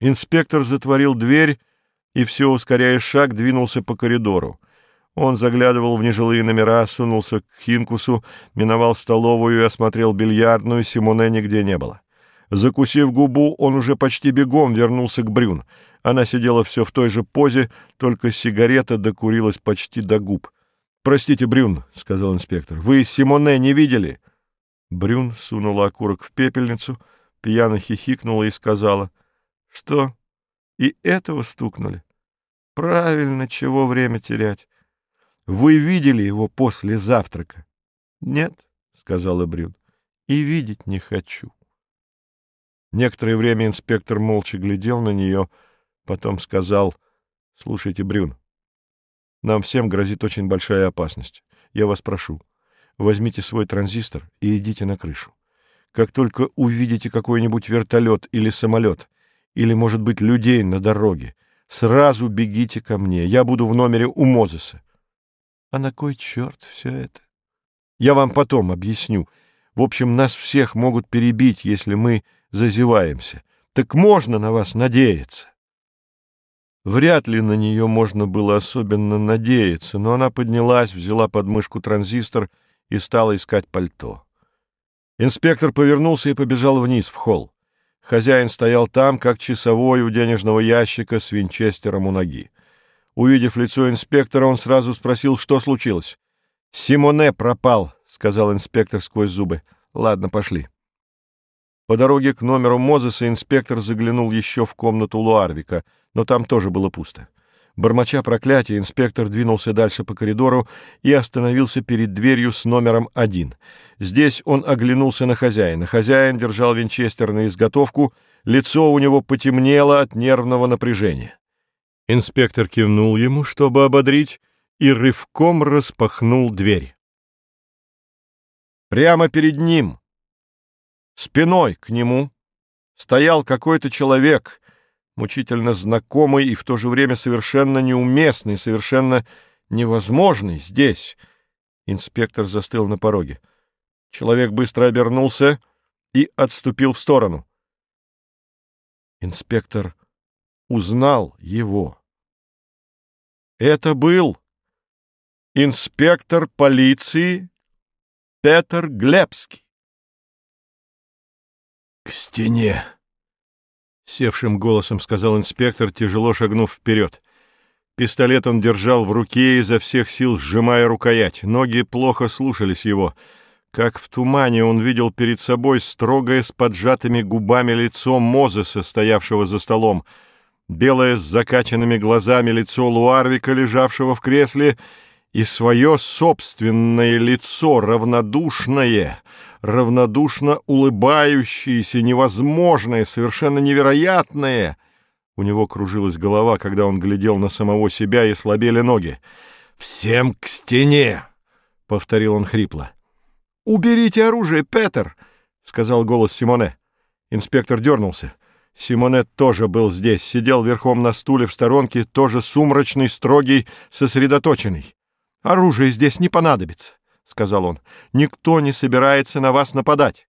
Инспектор затворил дверь и, все ускоряя шаг, двинулся по коридору. Он заглядывал в нежилые номера, сунулся к Хинкусу, миновал столовую и осмотрел бильярдную, Симоне нигде не было. Закусив губу, он уже почти бегом вернулся к Брюн. Она сидела все в той же позе, только сигарета докурилась почти до губ. — Простите, Брюн, — сказал инспектор, — вы Симоне не видели? Брюн сунула окурок в пепельницу, пьяно хихикнула и сказала. — Что? И этого стукнули? — Правильно, чего время терять. Вы видели его после завтрака? — Нет, — сказала Брюн, — и видеть не хочу. Некоторое время инспектор молча глядел на нее, потом сказал, — Слушайте, Брюн, нам всем грозит очень большая опасность. Я вас прошу, возьмите свой транзистор и идите на крышу. Как только увидите какой-нибудь вертолет или самолет, или, может быть, людей на дороге, сразу бегите ко мне. Я буду в номере у Мозеса. А на кой черт все это? Я вам потом объясню. В общем, нас всех могут перебить, если мы зазеваемся. Так можно на вас надеяться. Вряд ли на нее можно было особенно надеяться, но она поднялась, взяла под мышку транзистор и стала искать пальто. Инспектор повернулся и побежал вниз, в холл. Хозяин стоял там, как часовой у денежного ящика с винчестером у ноги. Увидев лицо инспектора, он сразу спросил, что случилось. «Симоне пропал», — сказал инспектор сквозь зубы. «Ладно, пошли». По дороге к номеру Мозеса инспектор заглянул еще в комнату Луарвика, но там тоже было пусто. Бормоча проклятия, инспектор двинулся дальше по коридору и остановился перед дверью с номером один. Здесь он оглянулся на хозяина. Хозяин держал винчестер на изготовку, лицо у него потемнело от нервного напряжения. Инспектор кивнул ему, чтобы ободрить, и рывком распахнул дверь. Прямо перед ним Спиной к нему стоял какой-то человек, мучительно знакомый и в то же время совершенно неуместный, совершенно невозможный здесь. Инспектор застыл на пороге. Человек быстро обернулся и отступил в сторону. Инспектор узнал его. Это был инспектор полиции Петр Глебский. — К стене! — севшим голосом сказал инспектор, тяжело шагнув вперед. Пистолет он держал в руке, изо всех сил сжимая рукоять. Ноги плохо слушались его. Как в тумане он видел перед собой строгое с поджатыми губами лицо Мозеса, стоявшего за столом, белое с закачанными глазами лицо Луарвика, лежавшего в кресле, и свое собственное лицо, равнодушное, равнодушно улыбающееся, невозможное, совершенно невероятное. У него кружилась голова, когда он глядел на самого себя, и слабели ноги. «Всем к стене!» — повторил он хрипло. «Уберите оружие, Петер!» — сказал голос Симоне. Инспектор дернулся. Симоне тоже был здесь, сидел верхом на стуле в сторонке, тоже сумрачный, строгий, сосредоточенный. «Оружие здесь не понадобится», — сказал он. «Никто не собирается на вас нападать».